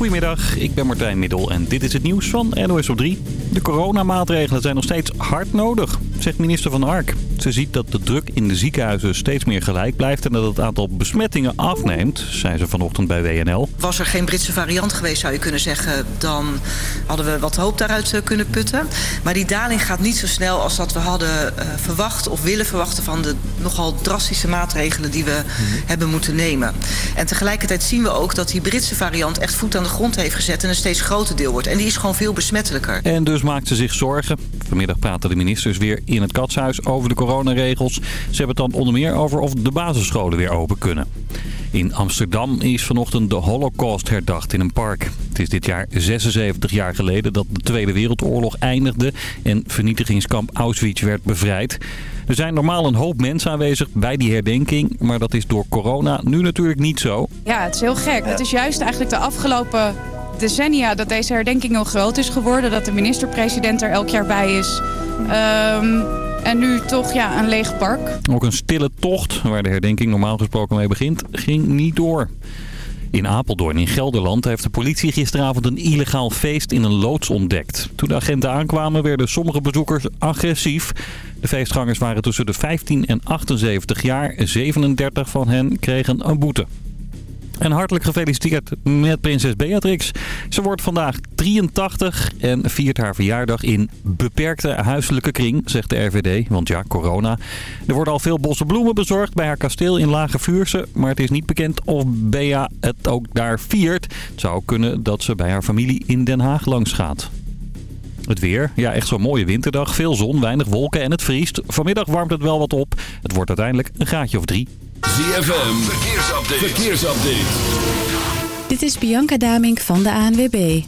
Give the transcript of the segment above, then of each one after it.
Goedemiddag, ik ben Martijn Middel en dit is het nieuws van NOS op 3. De coronamaatregelen zijn nog steeds hard nodig, zegt minister Van Ark. Ze ziet dat de druk in de ziekenhuizen steeds meer gelijk blijft... en dat het aantal besmettingen afneemt, zei ze vanochtend bij WNL. Was er geen Britse variant geweest, zou je kunnen zeggen... dan hadden we wat hoop daaruit eh, kunnen putten. Maar die daling gaat niet zo snel als dat we hadden uh, verwacht... of willen verwachten van de nogal drastische maatregelen... die we hebben moeten nemen. En tegelijkertijd zien we ook dat die Britse variant... echt voet aan de grond heeft gezet en een steeds groter deel wordt. En die is gewoon veel besmettelijker. En dus maakt ze zich zorgen. Vanmiddag praten de ministers weer in het katshuis over de coronaregels. Ze hebben het dan onder meer over of de basisscholen weer open kunnen. In Amsterdam is vanochtend de holocaust herdacht in een park. Het is dit jaar 76 jaar geleden dat de Tweede Wereldoorlog eindigde... en vernietigingskamp Auschwitz werd bevrijd. Er zijn normaal een hoop mensen aanwezig bij die herdenking... maar dat is door corona nu natuurlijk niet zo. Ja, het is heel gek. Het is juist eigenlijk de afgelopen decennia dat deze herdenking heel groot is geworden. Dat de minister-president er elk jaar bij is. Um, en nu toch ja, een leeg park. Ook een stille tocht, waar de herdenking normaal gesproken mee begint, ging niet door. In Apeldoorn in Gelderland heeft de politie gisteravond een illegaal feest in een loods ontdekt. Toen de agenten aankwamen werden sommige bezoekers agressief. De feestgangers waren tussen de 15 en 78 jaar. 37 van hen kregen een boete. En hartelijk gefeliciteerd met prinses Beatrix. Ze wordt vandaag 83 en viert haar verjaardag in beperkte huiselijke kring, zegt de RVD. Want ja, corona. Er worden al veel bosse bloemen bezorgd bij haar kasteel in Lage Vuurse. Maar het is niet bekend of Bea het ook daar viert. Het zou kunnen dat ze bij haar familie in Den Haag langs gaat. Het weer. Ja, echt zo'n mooie winterdag. Veel zon, weinig wolken en het vriest. Vanmiddag warmt het wel wat op. Het wordt uiteindelijk een graadje of drie. ZFM, verkeersupdate. verkeersupdate. Dit is Bianca Damink van de ANWB.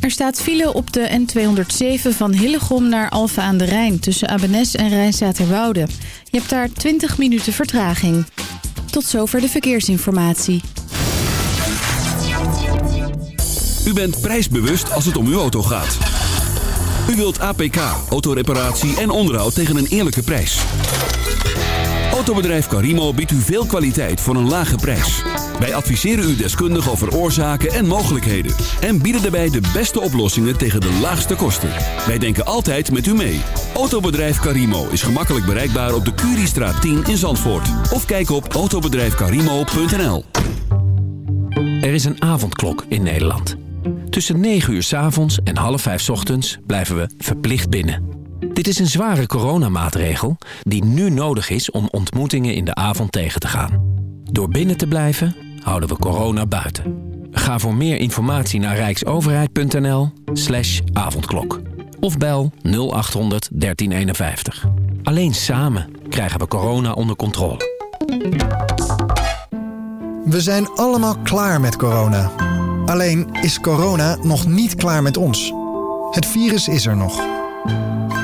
Er staat file op de N207 van Hillegom naar Alfa aan de Rijn... tussen Abenes en Rijnstaterwoude. Je hebt daar 20 minuten vertraging. Tot zover de verkeersinformatie. U bent prijsbewust als het om uw auto gaat. U wilt APK, autoreparatie en onderhoud tegen een eerlijke prijs. Autobedrijf Carimo biedt u veel kwaliteit voor een lage prijs. Wij adviseren u deskundig over oorzaken en mogelijkheden. En bieden daarbij de beste oplossingen tegen de laagste kosten. Wij denken altijd met u mee. Autobedrijf Carimo is gemakkelijk bereikbaar op de Curiestraat 10 in Zandvoort. Of kijk op autobedrijfcarimo.nl Er is een avondklok in Nederland. Tussen 9 uur s avonds en half 5 s ochtends blijven we verplicht binnen. Dit is een zware coronamaatregel die nu nodig is om ontmoetingen in de avond tegen te gaan. Door binnen te blijven houden we corona buiten. Ga voor meer informatie naar rijksoverheid.nl slash avondklok. Of bel 0800 1351. Alleen samen krijgen we corona onder controle. We zijn allemaal klaar met corona. Alleen is corona nog niet klaar met ons. Het virus is er nog.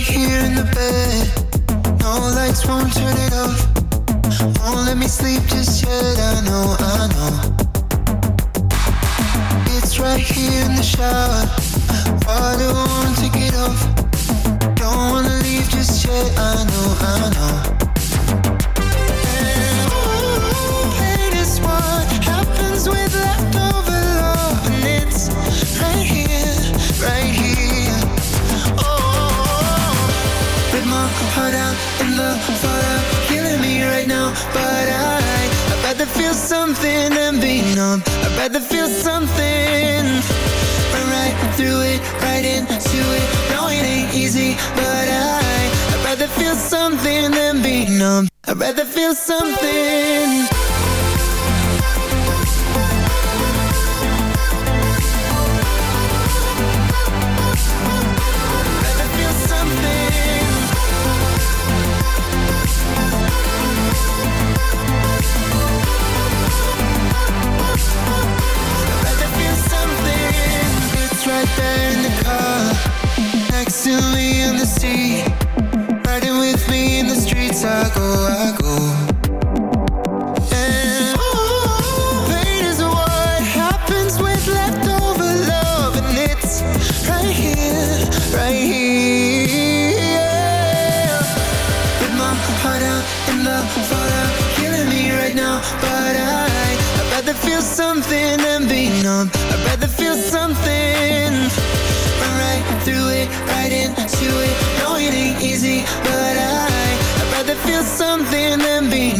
Here in the bed. No lights won't turn it off. Won't let me sleep just yet. I know, I know. It's right here in the shower. Water won't wanna take it off. Don't wanna leave just yet. I know, I know. And ooh, pain is what happens with heart out in the fallout, killing me right now. But I, I'd rather feel something than be numb. I'd rather feel something. Run right through it, right into it. No, it ain't easy, but I, I'd rather feel something than be numb. I'd rather feel something.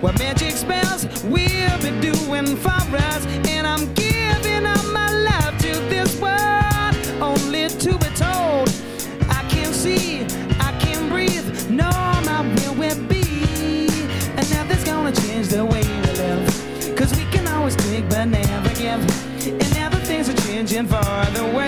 What magic spells we'll be doing for us? And I'm giving up my life to this world, only to be told. I can't see, I can't breathe, no, my will will be. And nothing's gonna change the way we live. Cause we can always take but never give. And now the things are changing for the worse.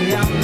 Yeah.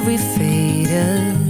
Every faded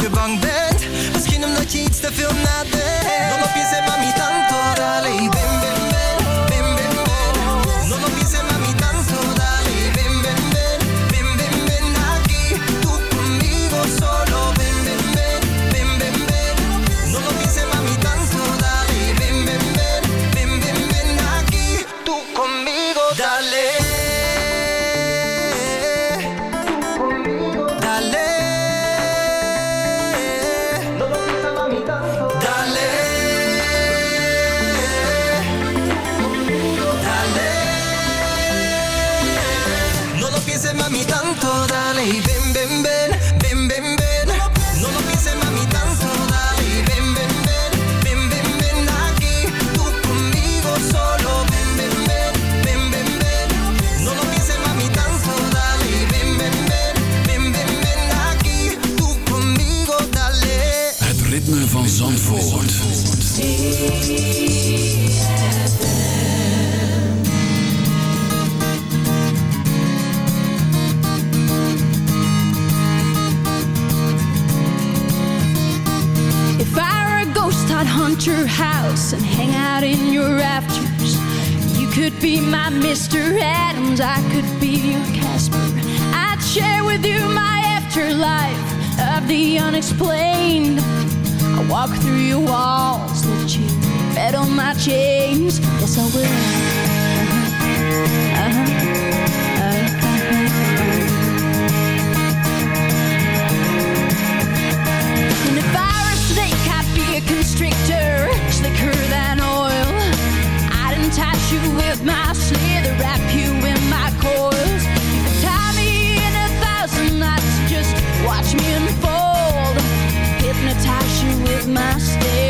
je bang bent. Misschien omdat je iets te veel nadenkt. Dan op je zei mami Mr. Adams, I could be your Casper. I'd share with you my afterlife of the unexplained. I walk through your walls that you fed on my chains. Yes, I will. Uh -huh. Uh -huh. constrictor, slicker than oil. I'd entice you with my watch me unfold. Hypnotize you with my stare.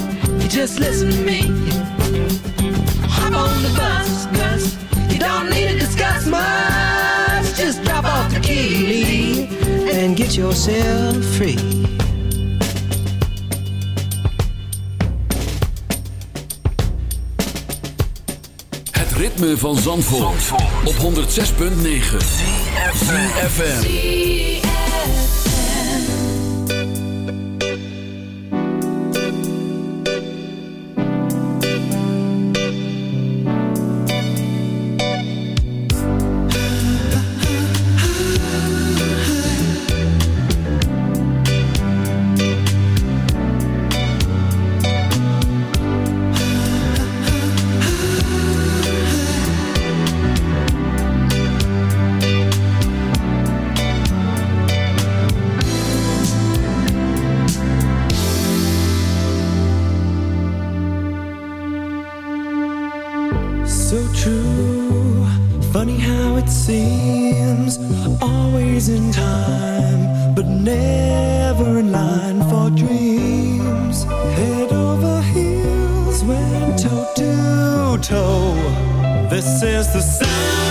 Just listen to me. Hop on the bus, Gus. You don't need to discuss much. Just drop off the key and get yourself free. Het ritme van Zandvoort, op 106.9 FM. Never in line for dreams. Head over heels, went toe to toe. This is the sound